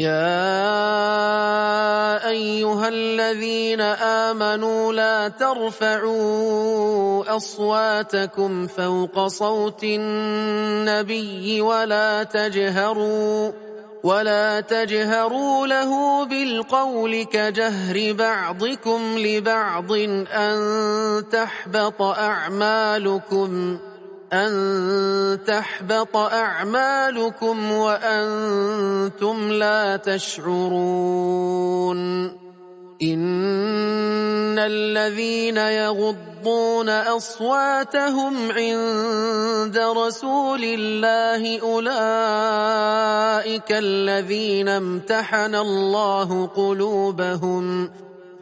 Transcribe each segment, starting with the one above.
يا أيها الذين آمنوا لا ترفعوا أصواتكم فوق صوت النبي ولا تجهروا ولا تجهروا له بالقول كجهر بعضكم لبعض أن تحبط أعمالكم. أن تحبط أعمالكم وأنتم لا تشعرون. إن الذين يغضون أصواتهم عند رسول الله أولئك الذين امتحن الله قلوبهم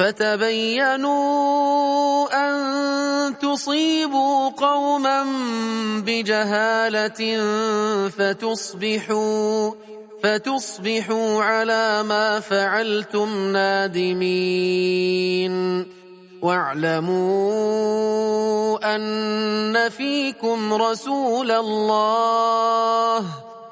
فتبينوا أن تصيبوا قوما بجهالة فتصبحوا فتصبحوا على ما فعلتم نادمين. واعلموا أن فيكم رسول الله.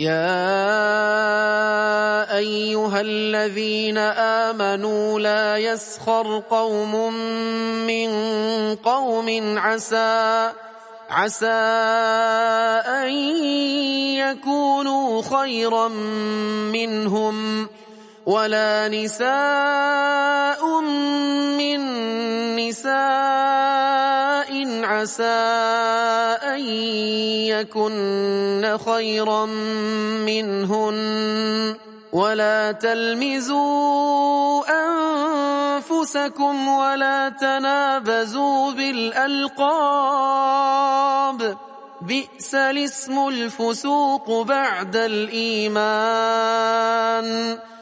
يا أيها الذين آمنوا لا يسخر قوم من قوم عسى عسى أن يكونوا خيرا منهم ولا نساء من نساء عسى أن يكن خيرا منهن. ولا تلمزوا أنفسكم ولا تنابزوا بالألقاب. بئس الاسم الفسوق بعد الإيمان.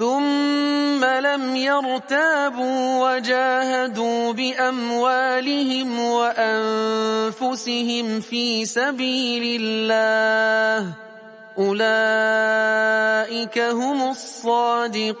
ثم لم يرتابوا وجاهدوا بأموالهم وأنفسهم في سبيل الله. أولئك هم الصادقون.